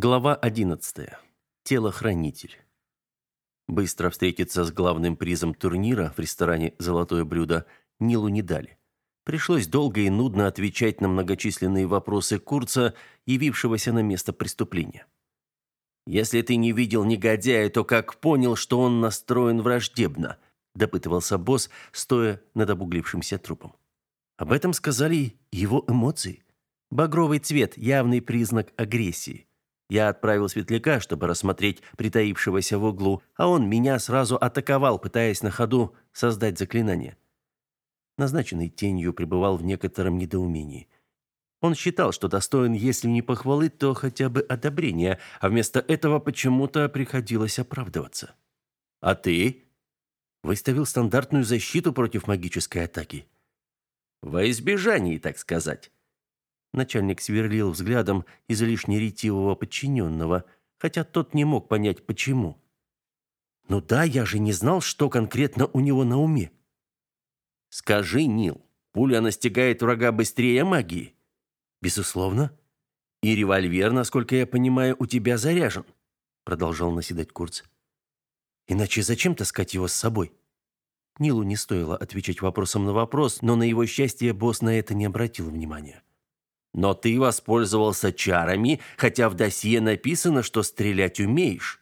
Глава 11. Телохранитель. Быстро встретиться с главным призом турнира в ресторане «Золотое блюдо» Нилу не дали. Пришлось долго и нудно отвечать на многочисленные вопросы Курца, явившегося на место преступления. «Если ты не видел негодяя, то как понял, что он настроен враждебно?» – допытывался босс, стоя над обуглившимся трупом. Об этом сказали его эмоции. Багровый цвет – явный признак агрессии. Я отправил светляка, чтобы рассмотреть притаившегося в углу, а он меня сразу атаковал, пытаясь на ходу создать заклинание. Назначенный тенью пребывал в некотором недоумении. Он считал, что достоин, если не похвалы, то хотя бы одобрения, а вместо этого почему-то приходилось оправдываться. «А ты?» Выставил стандартную защиту против магической атаки. «Во избежание, так сказать». Начальник сверлил взглядом излишне ретивого подчиненного, хотя тот не мог понять, почему. «Ну да, я же не знал, что конкретно у него на уме». «Скажи, Нил, пуля настигает врага быстрее магии?» «Безусловно. И револьвер, насколько я понимаю, у тебя заряжен», продолжал наседать Курц. «Иначе зачем таскать его с собой?» Нилу не стоило отвечать вопросом на вопрос, но на его счастье босс на это не обратил внимания. Но ты воспользовался чарами, хотя в досье написано, что стрелять умеешь.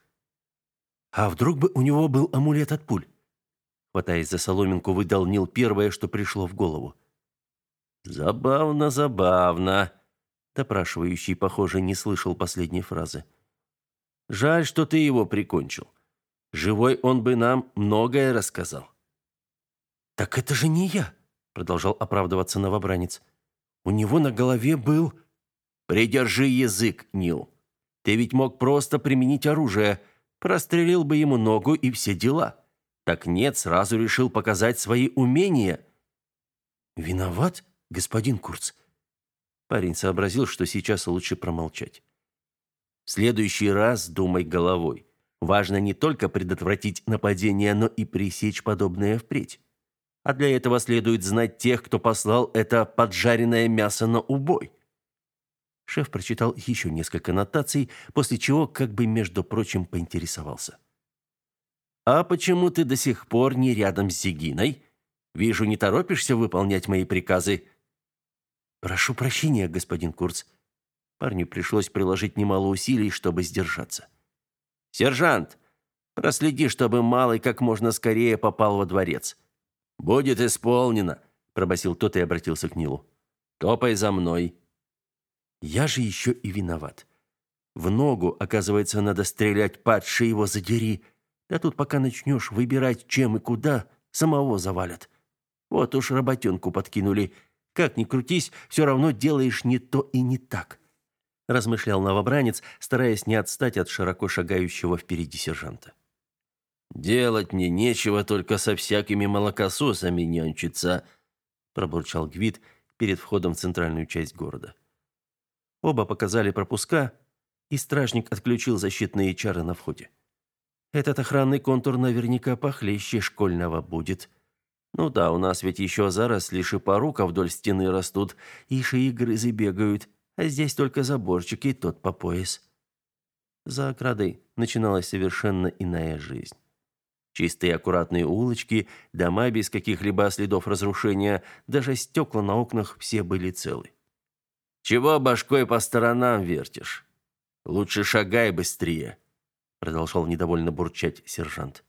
А вдруг бы у него был амулет от пуль? Хватаясь за соломинку, выдал Нил первое, что пришло в голову. Забавно, забавно. Допрашивающий, похоже, не слышал последней фразы. Жаль, что ты его прикончил. Живой он бы нам многое рассказал. Так это же не я, продолжал оправдываться новобранец. У него на голове был... Придержи язык, Нил. Ты ведь мог просто применить оружие. Прострелил бы ему ногу и все дела. Так нет, сразу решил показать свои умения. Виноват, господин Курц. Парень сообразил, что сейчас лучше промолчать. В следующий раз думай головой. Важно не только предотвратить нападение, но и пресечь подобное впредь а для этого следует знать тех, кто послал это поджаренное мясо на убой. Шеф прочитал еще несколько нотаций, после чего, как бы между прочим, поинтересовался. «А почему ты до сих пор не рядом с Зигиной? Вижу, не торопишься выполнять мои приказы». «Прошу прощения, господин Курц». Парню пришлось приложить немало усилий, чтобы сдержаться. «Сержант, проследи, чтобы малый как можно скорее попал во дворец. «Будет исполнено», – пробасил тот и обратился к Нилу. «Топай за мной». «Я же еще и виноват. В ногу, оказывается, надо стрелять, падший его задери. Да тут пока начнешь выбирать, чем и куда, самого завалят. Вот уж работенку подкинули. Как ни крутись, все равно делаешь не то и не так» размышлял новобранец, стараясь не отстать от широко шагающего впереди сержанта. «Делать мне нечего, только со всякими молокососами нянчиться», пробурчал Гвид перед входом в центральную часть города. Оба показали пропуска, и стражник отключил защитные чары на входе. Этот охранный контур наверняка похлеще школьного будет. Ну да, у нас ведь еще заросли шипорука вдоль стены растут, и шиигрызы бегают, а здесь только заборчик и тот по пояс. За оградой начиналась совершенно иная жизнь. Чистые аккуратные улочки, дома без каких-либо следов разрушения, даже стекла на окнах все были целы. «Чего башкой по сторонам вертишь? Лучше шагай быстрее», — продолжал недовольно бурчать сержант.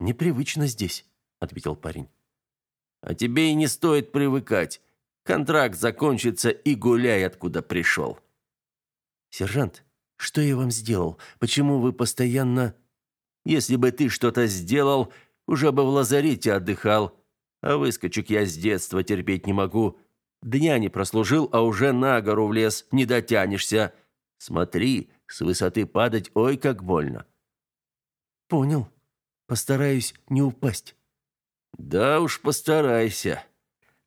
«Непривычно здесь», — ответил парень. «А тебе и не стоит привыкать. Контракт закончится и гуляй, откуда пришел». «Сержант, что я вам сделал? Почему вы постоянно...» Если бы ты что-то сделал, уже бы в лазарете отдыхал. А выскочек я с детства терпеть не могу. Дня не прослужил, а уже на гору влез, не дотянешься. Смотри, с высоты падать, ой, как больно. Понял. Постараюсь не упасть. Да уж постарайся.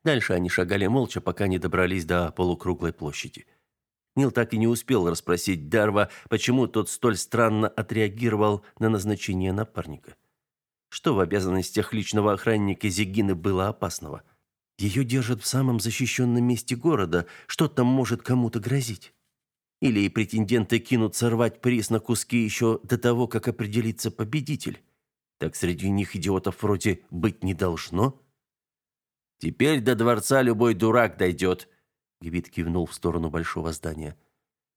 Дальше они шагали молча, пока не добрались до полукруглой площади. Нил так и не успел расспросить Дарва, почему тот столь странно отреагировал на назначение напарника. Что в обязанностях личного охранника Зигины было опасного? Ее держат в самом защищенном месте города, что там может кому-то грозить? Или претенденты кинутся рвать приз на куски еще до того, как определится победитель? Так среди них идиотов вроде быть не должно. Теперь до дворца любой дурак дойдет. Гвит кивнул в сторону большого здания.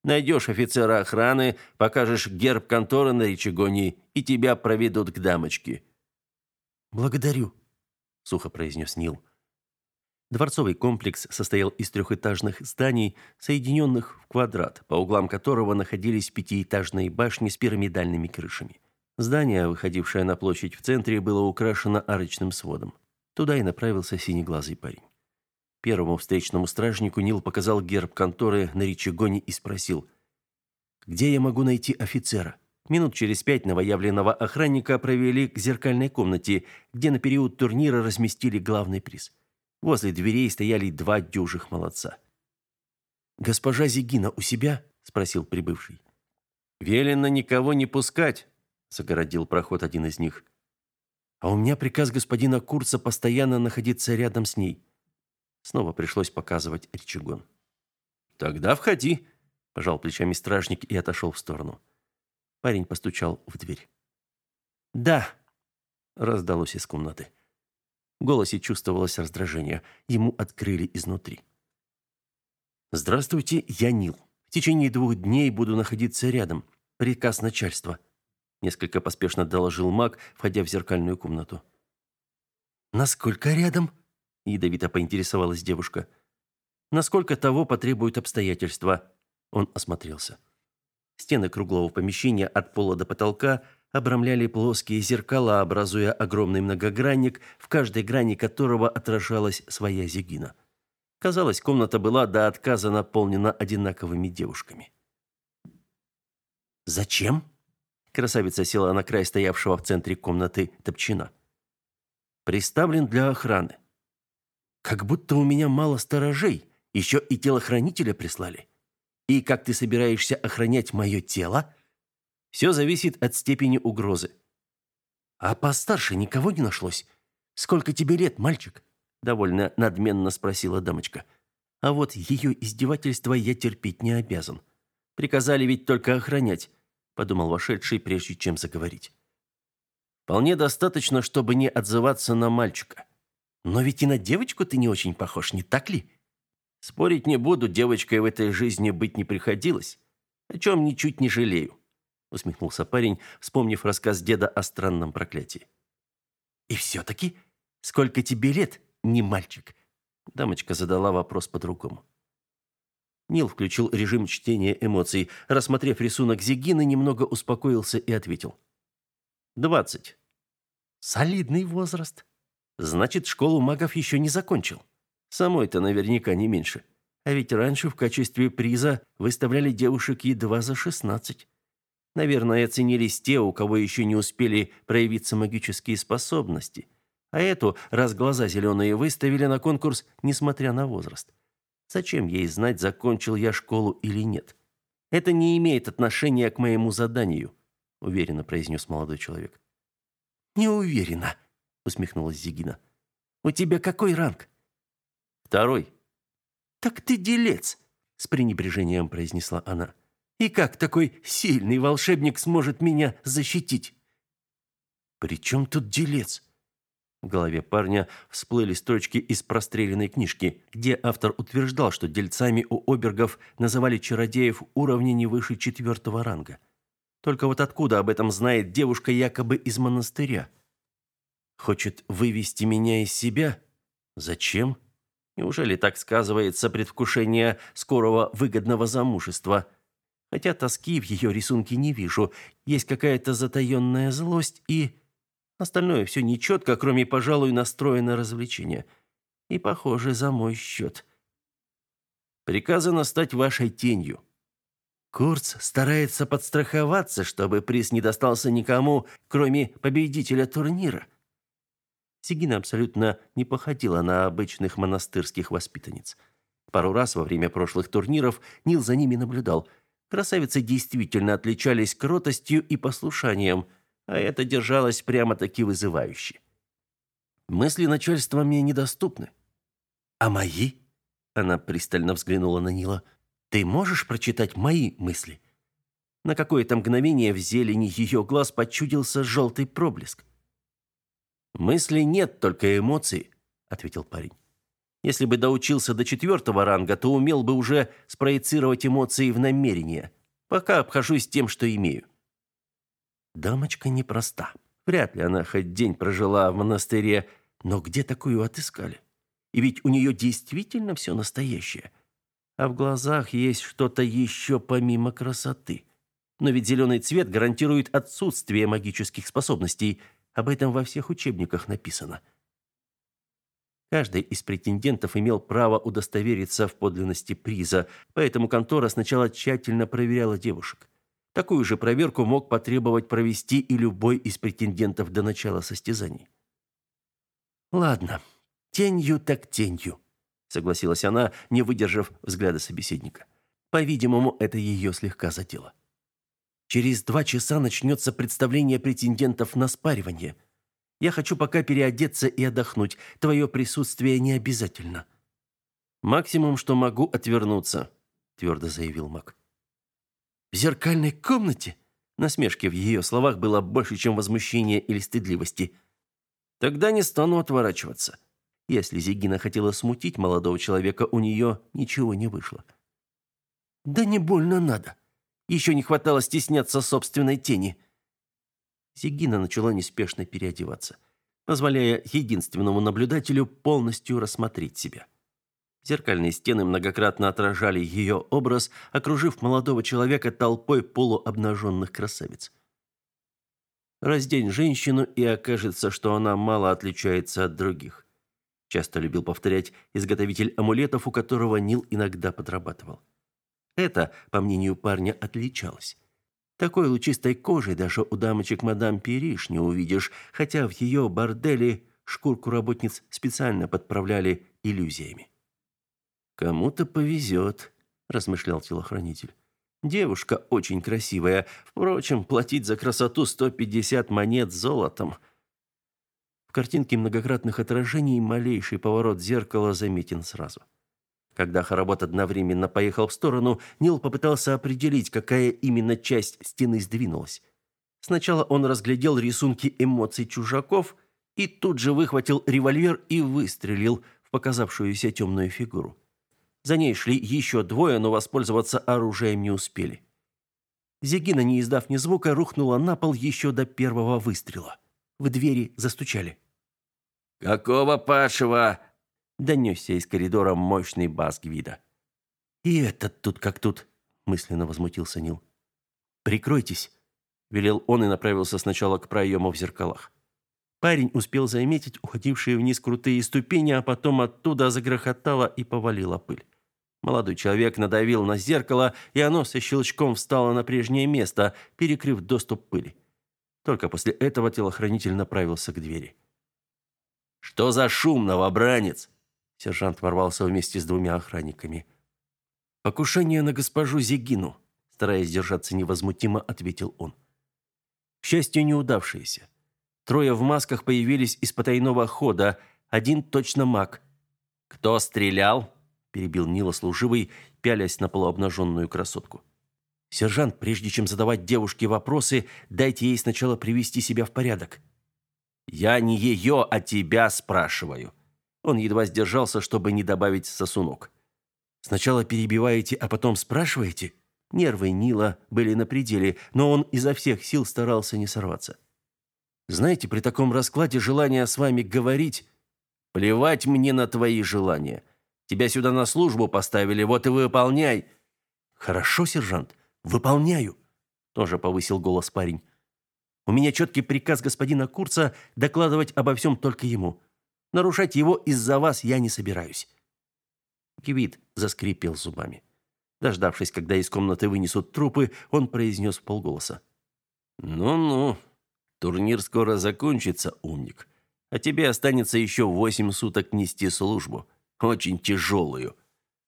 Найдешь офицера охраны, покажешь герб конторы на речегоне, и тебя проведут к дамочке. Благодарю, сухо произнес Нил. Дворцовый комплекс состоял из трехэтажных зданий, соединенных в квадрат, по углам которого находились пятиэтажные башни с пирамидальными крышами. Здание, выходившее на площадь в центре, было украшено арочным сводом. Туда и направился синеглазый парень. Первому встречному стражнику Нил показал герб конторы на Ричигоне и спросил, «Где я могу найти офицера?» Минут через пять новоявленного охранника провели к зеркальной комнате, где на период турнира разместили главный приз. Возле дверей стояли два дюжих молодца. «Госпожа Зигина у себя?» – спросил прибывший. «Велено никого не пускать», – загородил проход один из них. «А у меня приказ господина Курца постоянно находиться рядом с ней». Снова пришлось показывать рычагон. «Тогда входи», – пожал плечами стражник и отошел в сторону. Парень постучал в дверь. «Да!» – раздалось из комнаты. В голосе чувствовалось раздражение. Ему открыли изнутри. «Здравствуйте, я Нил. В течение двух дней буду находиться рядом. Приказ начальства», – несколько поспешно доложил маг, входя в зеркальную комнату. «Насколько рядом?» – ядовито поинтересовалась девушка. «Насколько того потребуют обстоятельства?» Он осмотрелся. Стены круглого помещения от пола до потолка обрамляли плоские зеркала, образуя огромный многогранник, в каждой грани которого отражалась своя зигина. Казалось, комната была до отказа наполнена одинаковыми девушками. «Зачем?» Красавица села на край стоявшего в центре комнаты топчина. «Приставлен для охраны. Как будто у меня мало сторожей, еще и телохранителя прислали». И как ты собираешься охранять мое тело? Все зависит от степени угрозы. А постарше никого не нашлось? Сколько тебе лет, мальчик? довольно надменно спросила дамочка. А вот ее издевательство я терпеть не обязан. Приказали ведь только охранять, подумал вошедший, прежде чем заговорить. Вполне достаточно, чтобы не отзываться на мальчика. Но ведь и на девочку ты не очень похож, не так ли? Спорить не буду, девочкой в этой жизни быть не приходилось, о чем ничуть не жалею, усмехнулся парень, вспомнив рассказ деда о странном проклятии. И все таки сколько тебе лет, не мальчик? Дамочка задала вопрос по-другому. Нил включил режим чтения эмоций, рассмотрев рисунок Зигины, немного успокоился и ответил: «Двадцать». Солидный возраст. Значит, школу магов еще не закончил. Самой-то наверняка не меньше. А ведь раньше в качестве приза выставляли девушек едва за шестнадцать. Наверное, оценились те, у кого еще не успели проявиться магические способности. А эту, раз глаза зеленые, выставили на конкурс, несмотря на возраст. Зачем ей знать, закончил я школу или нет? Это не имеет отношения к моему заданию, уверенно произнес молодой человек. Не уверена, усмехнулась Зигина. У тебя какой ранг? Второй. Так ты делец, с пренебрежением произнесла она. И как такой сильный волшебник сможет меня защитить? При чем тут делец? В голове парня всплыли строчки из простреленной книжки, где автор утверждал, что дельцами у обергов называли чародеев уровня не выше четвертого ранга. Только вот откуда об этом знает девушка якобы из монастыря? Хочет вывести меня из себя? Зачем? Неужели так сказывается предвкушение скорого выгодного замужества? Хотя тоски в ее рисунке не вижу. Есть какая-то затаенная злость и... Остальное все нечетко, кроме, пожалуй, настроя на развлечение. И, похоже, за мой счет. Приказано стать вашей тенью. Курц старается подстраховаться, чтобы приз не достался никому, кроме победителя турнира. Сигина абсолютно не походила на обычных монастырских воспитанниц. Пару раз во время прошлых турниров Нил за ними наблюдал. Красавицы действительно отличались кротостью и послушанием, а это держалось прямо-таки вызывающе. Мысли начальства мне недоступны. А мои? Она пристально взглянула на Нила. Ты можешь прочитать мои мысли? На какое-то мгновение в зелени ее глаз почудился желтый проблеск. Мыслей нет, только эмоции, ответил парень. Если бы доучился до четвертого ранга, то умел бы уже спроецировать эмоции в намерения. Пока обхожусь тем, что имею. Дамочка непроста. Вряд ли она хоть день прожила в монастыре, но где такую отыскали? И ведь у нее действительно все настоящее. А в глазах есть что-то еще помимо красоты. Но ведь зеленый цвет гарантирует отсутствие магических способностей. Об этом во всех учебниках написано. Каждый из претендентов имел право удостовериться в подлинности приза, поэтому контора сначала тщательно проверяла девушек. Такую же проверку мог потребовать провести и любой из претендентов до начала состязаний. Ладно, тенью так тенью, согласилась она, не выдержав взгляда собеседника. По-видимому, это ее слегка задело. Через два часа начнется представление претендентов на спаривание – я хочу пока переодеться и отдохнуть. Твое присутствие не обязательно. Максимум, что могу отвернуться, твердо заявил Мак. В зеркальной комнате насмешки в ее словах было больше, чем возмущения или стыдливости. Тогда не стану отворачиваться. Если Зигина хотела смутить молодого человека, у нее ничего не вышло. Да не больно надо. Еще не хватало стесняться собственной тени. Зигина начала неспешно переодеваться, позволяя единственному наблюдателю полностью рассмотреть себя. Зеркальные стены многократно отражали ее образ, окружив молодого человека толпой полуобнаженных красавиц. Раздень женщину, и окажется, что она мало отличается от других. Часто любил повторять изготовитель амулетов, у которого Нил иногда подрабатывал. Это, по мнению парня, отличалось. Такой лучистой кожи даже у дамочек мадам Периш не увидишь, хотя в ее борделе шкурку работниц специально подправляли иллюзиями. «Кому-то повезет», – размышлял телохранитель. «Девушка очень красивая. Впрочем, платить за красоту 150 монет золотом». В картинке многократных отражений малейший поворот зеркала заметен сразу. Когда Харабот одновременно поехал в сторону, Нил попытался определить, какая именно часть стены сдвинулась. Сначала он разглядел рисунки эмоций чужаков и тут же выхватил револьвер и выстрелил в показавшуюся темную фигуру. За ней шли еще двое, но воспользоваться оружием не успели. Зигина, не издав ни звука, рухнула на пол еще до первого выстрела. В двери застучали. «Какого пашего?» Донесся из коридора мощный бас Гвида. «И этот тут как тут», – мысленно возмутился Нил. «Прикройтесь», – велел он и направился сначала к проему в зеркалах. Парень успел заметить уходившие вниз крутые ступени, а потом оттуда загрохотало и повалила пыль. Молодой человек надавил на зеркало, и оно со щелчком встало на прежнее место, перекрыв доступ пыли. Только после этого телохранитель направился к двери. «Что за шум, новобранец?» Сержант ворвался вместе с двумя охранниками. «Покушение на госпожу Зигину», стараясь держаться невозмутимо, ответил он. К счастью, неудавшееся. Трое в масках появились из потайного хода, один точно маг. «Кто стрелял?» – перебил Нила служивый, пялясь на полуобнаженную красотку. «Сержант, прежде чем задавать девушке вопросы, дайте ей сначала привести себя в порядок». «Я не ее, а тебя спрашиваю», он едва сдержался, чтобы не добавить сосунок. Сначала перебиваете, а потом спрашиваете? Нервы Нила были на пределе, но он изо всех сил старался не сорваться. Знаете, при таком раскладе желание с вами говорить плевать мне на твои желания. Тебя сюда на службу поставили, вот и выполняй. Хорошо, сержант, выполняю, тоже повысил голос парень. У меня четкий приказ господина Курца докладывать обо всем только ему. Нарушать его из-за вас я не собираюсь. Кивит заскрипел зубами. Дождавшись, когда из комнаты вынесут трупы, он произнес полголоса: "Ну-ну, турнир скоро закончится, умник. А тебе останется еще восемь суток нести службу, очень тяжелую.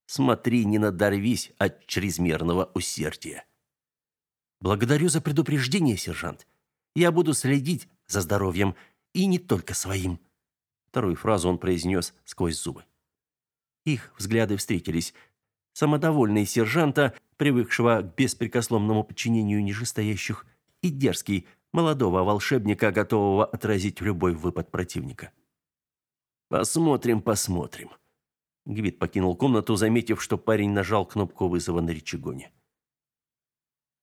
Смотри, не надорвись от чрезмерного усердия". Благодарю за предупреждение, сержант. Я буду следить за здоровьем и не только своим. Вторую фразу он произнес сквозь зубы. Их взгляды встретились. самодовольный сержанта, привыкшего к беспрекословному подчинению нижестоящих, и дерзкий, молодого волшебника, готового отразить любой выпад противника. «Посмотрим, посмотрим». Гвид покинул комнату, заметив, что парень нажал кнопку вызова на рычагоне.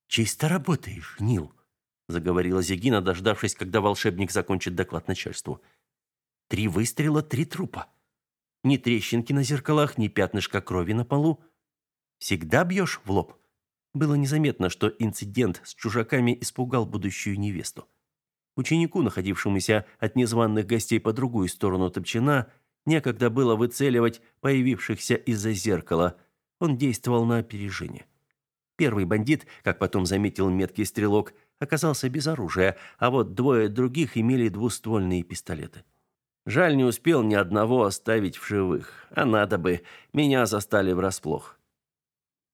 «Чисто работаешь, Нил», — заговорила Зигина, дождавшись, когда волшебник закончит доклад начальству. «Три выстрела, три трупа. Ни трещинки на зеркалах, ни пятнышка крови на полу. Всегда бьешь в лоб?» Было незаметно, что инцидент с чужаками испугал будущую невесту. Ученику, находившемуся от незваных гостей по другую сторону топчина, некогда было выцеливать появившихся из-за зеркала. Он действовал на опережение. Первый бандит, как потом заметил меткий стрелок, оказался без оружия, а вот двое других имели двуствольные пистолеты. Жаль, не успел ни одного оставить в живых. А надо бы. Меня застали врасплох.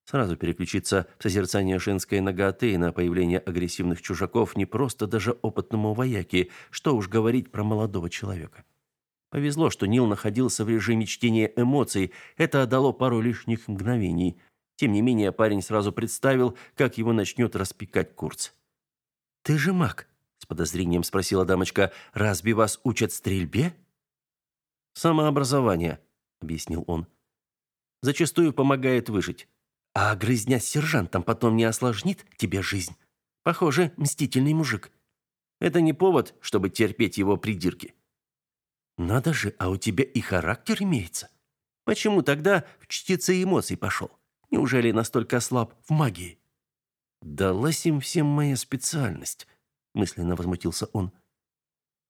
Сразу переключиться в созерцание женской наготы на появление агрессивных чужаков не просто даже опытному вояке, что уж говорить про молодого человека. Повезло, что Нил находился в режиме чтения эмоций, это дало пару лишних мгновений. Тем не менее, парень сразу представил, как его начнет распекать Курц. «Ты же маг?» – с подозрением спросила дамочка. «Разве вас учат стрельбе?» «Самообразование», – объяснил он. «Зачастую помогает выжить». А грызня с сержантом потом не осложнит тебе жизнь? Похоже, мстительный мужик. Это не повод, чтобы терпеть его придирки. Надо же, а у тебя и характер имеется. Почему тогда в чтице эмоций пошел? Неужели настолько слаб в магии? Далась им всем моя специальность, мысленно возмутился он.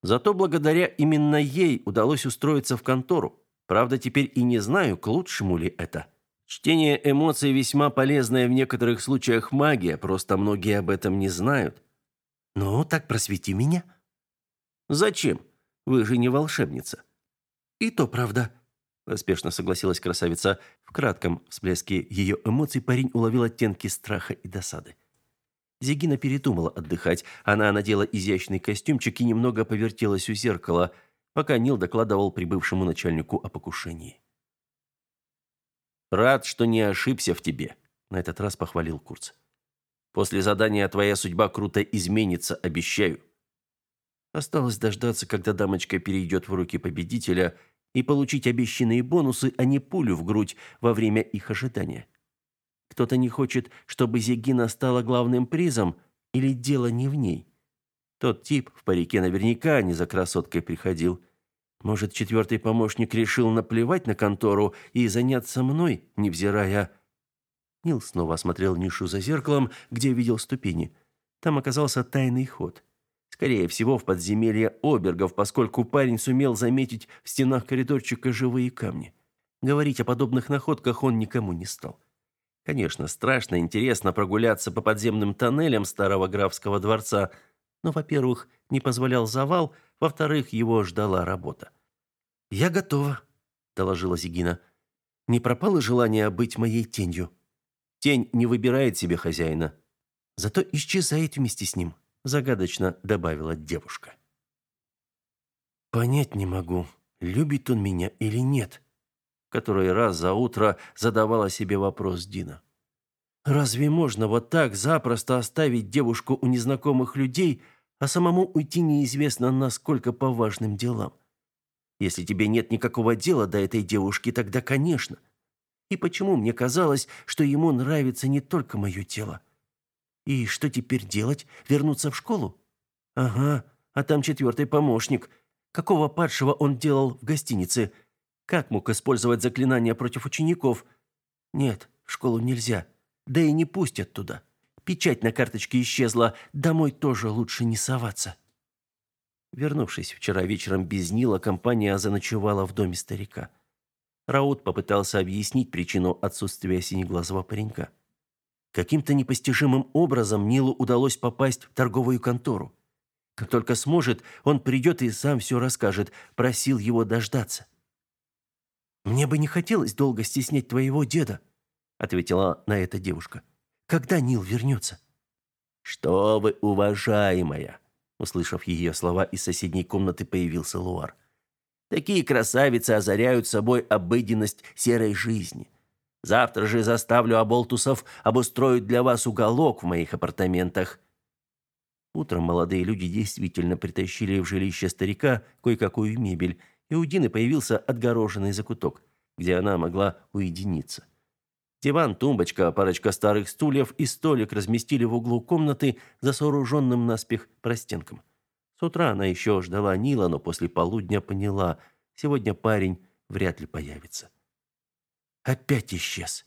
Зато благодаря именно ей удалось устроиться в контору. Правда, теперь и не знаю, к лучшему ли это. Чтение эмоций весьма полезная в некоторых случаях магия, просто многие об этом не знают. Ну, так просвети меня. Зачем? Вы же не волшебница. И то правда, поспешно согласилась красавица. В кратком всплеске ее эмоций парень уловил оттенки страха и досады. Зигина передумала отдыхать. Она надела изящный костюмчик и немного повертелась у зеркала, пока Нил докладывал прибывшему начальнику о покушении. Рад, что не ошибся в тебе, на этот раз похвалил Курц. После задания твоя судьба круто изменится, обещаю. Осталось дождаться, когда дамочка перейдет в руки победителя и получить обещанные бонусы, а не пулю в грудь во время их ожидания. Кто-то не хочет, чтобы Зегина стала главным призом, или дело не в ней. Тот тип в парике наверняка не за красоткой приходил. Может, четвертый помощник решил наплевать на контору и заняться мной, невзирая... Нил снова осмотрел нишу за зеркалом, где видел ступени. Там оказался тайный ход. Скорее всего, в подземелье обергов, поскольку парень сумел заметить в стенах коридорчика живые камни. Говорить о подобных находках он никому не стал. Конечно, страшно интересно прогуляться по подземным тоннелям старого графского дворца, но, во-первых, не позволял завал, во-вторых, его ждала работа. «Я готова», — доложила Зигина. «Не пропало желание быть моей тенью?» «Тень не выбирает себе хозяина». «Зато исчезает вместе с ним», — загадочно добавила девушка. «Понять не могу, любит он меня или нет», — который раз за утро задавала себе вопрос Дина. «Разве можно вот так запросто оставить девушку у незнакомых людей, а самому уйти неизвестно насколько по важным делам?» Если тебе нет никакого дела до этой девушки, тогда, конечно. И почему мне казалось, что ему нравится не только мое тело? И что теперь делать? Вернуться в школу? Ага, а там четвертый помощник. Какого падшего он делал в гостинице? Как мог использовать заклинания против учеников? Нет, в школу нельзя. Да и не пустят туда. Печать на карточке исчезла, домой тоже лучше не соваться. Вернувшись вчера вечером без Нила, компания заночевала в доме старика. Раут попытался объяснить причину отсутствия синеглазого паренька. Каким-то непостижимым образом Нилу удалось попасть в торговую контору. Как только сможет, он придет и сам все расскажет, просил его дождаться. «Мне бы не хотелось долго стеснять твоего деда», — ответила на это девушка. «Когда Нил вернется?» «Что вы, уважаемая!» Услышав ее слова, из соседней комнаты появился Луар. Такие красавицы озаряют собой обыденность серой жизни. Завтра же заставлю оболтусов обустроить для вас уголок в моих апартаментах. Утром молодые люди действительно притащили в жилище старика кое-какую мебель, и у Дины появился отгороженный закуток, где она могла уединиться. Диван, тумбочка, парочка старых стульев и столик разместили в углу комнаты за сооруженным наспех простенком. С утра она еще ждала Нила, но после полудня поняла, сегодня парень вряд ли появится. Опять исчез.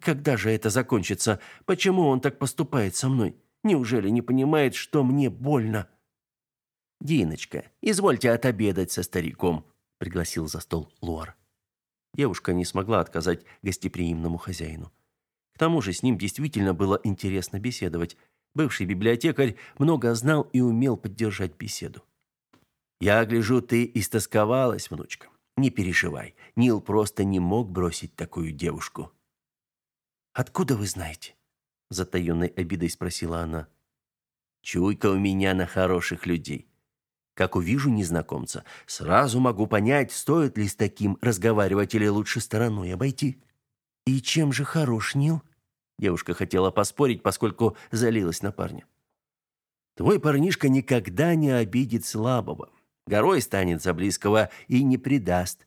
Когда же это закончится? Почему он так поступает со мной? Неужели не понимает, что мне больно? Диночка, извольте отобедать со стариком, пригласил за стол Луар. Девушка не смогла отказать гостеприимному хозяину. К тому же с ним действительно было интересно беседовать. Бывший библиотекарь много знал и умел поддержать беседу. Я гляжу, ты истосковалась, внучка. Не переживай, Нил просто не мог бросить такую девушку. Откуда вы знаете? затаённой обидой спросила она. Чуйка у меня на хороших людей. Как увижу незнакомца, сразу могу понять, стоит ли с таким разговаривать или лучше стороной обойти. И чем же хорош Нил? Девушка хотела поспорить, поскольку залилась на парня. Твой парнишка никогда не обидит слабого горой станет за близкого и не предаст.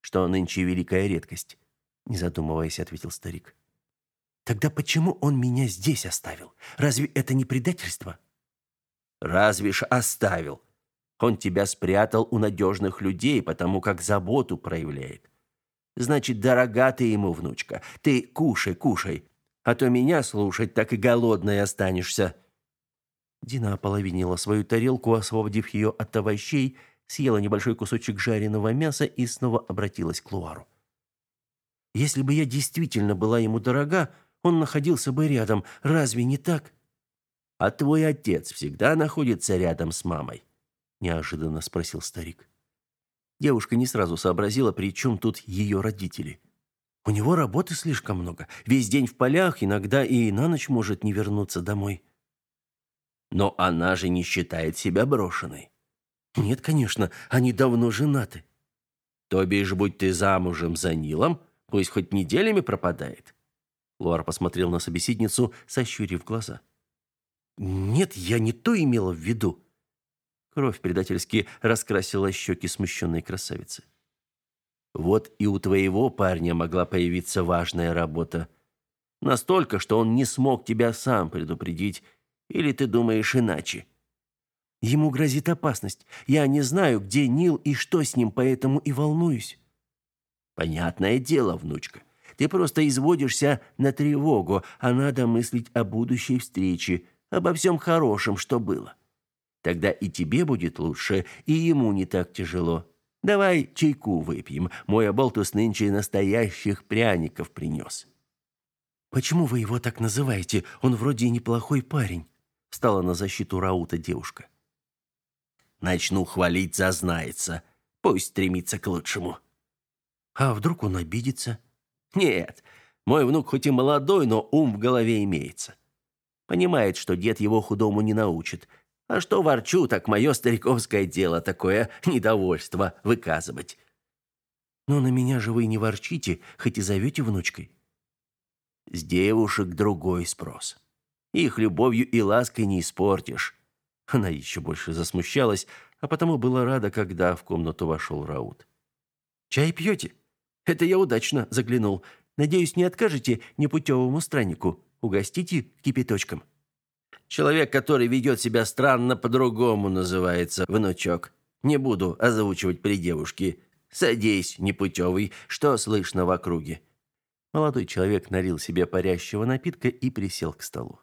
Что нынче великая редкость, не задумываясь, ответил старик. Тогда почему он меня здесь оставил? Разве это не предательство? Разве ж оставил? Он тебя спрятал у надежных людей, потому как заботу проявляет. Значит, дорога ты ему, внучка. Ты кушай, кушай, а то меня слушать так и голодной останешься. Дина ополовинила свою тарелку, освободив ее от овощей, съела небольшой кусочек жареного мяса и снова обратилась к Луару. «Если бы я действительно была ему дорога, он находился бы рядом. Разве не так?» «А твой отец всегда находится рядом с мамой?» – неожиданно спросил старик. Девушка не сразу сообразила, при чем тут ее родители. «У него работы слишком много. Весь день в полях, иногда и на ночь может не вернуться домой». Но она же не считает себя брошенной. Нет, конечно, они давно женаты. То бишь, будь ты замужем за Нилом, пусть хоть неделями пропадает. Луар посмотрел на собеседницу, сощурив глаза. Нет, я не то имела в виду. Кровь предательски раскрасила щеки смущенной красавицы. Вот и у твоего парня могла появиться важная работа. Настолько, что он не смог тебя сам предупредить или ты думаешь иначе? Ему грозит опасность. Я не знаю, где Нил и что с ним, поэтому и волнуюсь. Понятное дело, внучка. Ты просто изводишься на тревогу, а надо мыслить о будущей встрече, обо всем хорошем, что было. Тогда и тебе будет лучше, и ему не так тяжело. Давай чайку выпьем. Мой оболтус нынче настоящих пряников принес. Почему вы его так называете? Он вроде и неплохой парень встала на защиту Раута девушка. Начну хвалить, зазнается. Пусть стремится к лучшему. А вдруг он обидится? Нет, мой внук хоть и молодой, но ум в голове имеется. Понимает, что дед его худому не научит. А что ворчу, так мое стариковское дело такое недовольство выказывать. Но на меня же вы не ворчите, хоть и зовете внучкой. С девушек другой спрос. Их любовью и лаской не испортишь. Она еще больше засмущалась, а потому была рада, когда в комнату вошел Раут. «Чай пьете?» «Это я удачно заглянул. Надеюсь, не откажете непутевому страннику. Угостите кипяточком». «Человек, который ведет себя странно, по-другому называется, внучок. Не буду озвучивать при девушке. Садись, непутевый, что слышно в округе?» Молодой человек налил себе парящего напитка и присел к столу.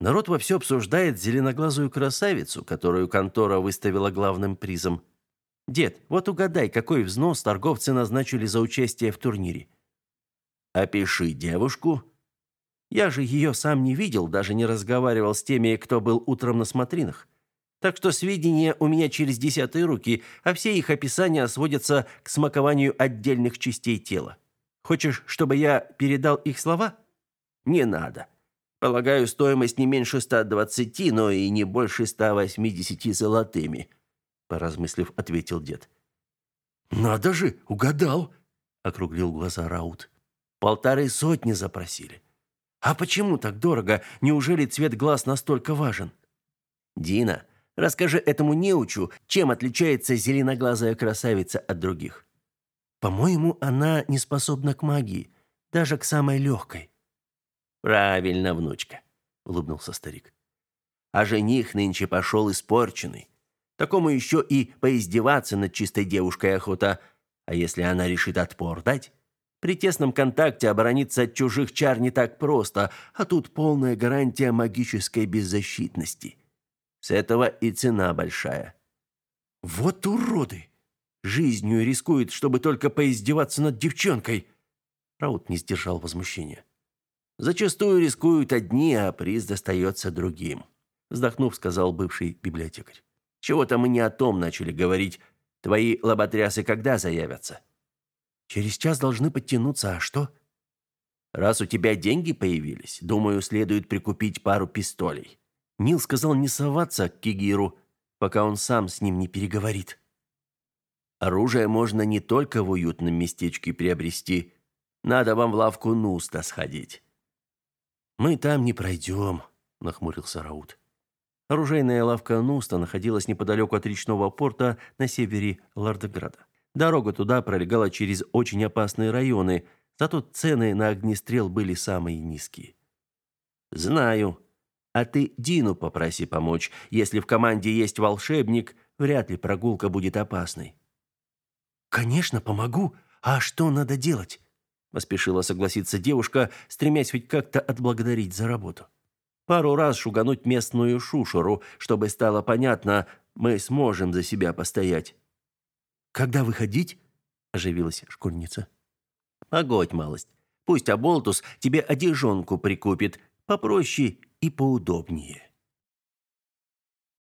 Народ вовсю обсуждает зеленоглазую красавицу, которую контора выставила главным призом. Дед, вот угадай, какой взнос торговцы назначили за участие в турнире. Опиши девушку. Я же ее сам не видел, даже не разговаривал с теми, кто был утром на смотринах. Так что сведения у меня через десятые руки, а все их описания сводятся к смакованию отдельных частей тела. Хочешь, чтобы я передал их слова? Не надо. Полагаю, стоимость не меньше 120, но и не больше 180 золотыми, поразмыслив, ответил дед. Надо же, угадал, округлил глаза Раут. Полторы сотни запросили. А почему так дорого? Неужели цвет глаз настолько важен? Дина, расскажи этому неучу, чем отличается зеленоглазая красавица от других. По-моему, она не способна к магии, даже к самой легкой. Правильно, внучка, улыбнулся старик. А жених нынче пошел испорченный. Такому еще и поиздеваться над чистой девушкой охота. А если она решит отпор дать? При тесном контакте оборониться от чужих чар не так просто, а тут полная гарантия магической беззащитности. С этого и цена большая. Вот уроды! Жизнью рискуют, чтобы только поиздеваться над девчонкой. Раут не сдержал возмущения. Зачастую рискуют одни, а приз достается другим, вздохнув, сказал бывший библиотекарь. Чего-то мы не о том начали говорить. Твои лоботрясы когда заявятся? Через час должны подтянуться, а что? Раз у тебя деньги появились, думаю, следует прикупить пару пистолей. Нил сказал не соваться к Кигиру, пока он сам с ним не переговорит. Оружие можно не только в уютном местечке приобрести. Надо вам в лавку Нуста сходить. Мы там не пройдем», — нахмурился Раут. Оружейная лавка Нуста находилась неподалеку от речного порта на севере Лардеграда. Дорога туда пролегала через очень опасные районы, зато цены на огнестрел были самые низкие. «Знаю. А ты Дину попроси помочь. Если в команде есть волшебник, вряд ли прогулка будет опасной». «Конечно, помогу. А что надо делать?» поспешила согласиться девушка, стремясь хоть как-то отблагодарить за работу пару раз шугануть местную шушеру, чтобы стало понятно, мы сможем за себя постоять. Когда выходить? оживилась школьница. Погодь малость. Пусть Аболтус тебе одежонку прикупит, попроще и поудобнее.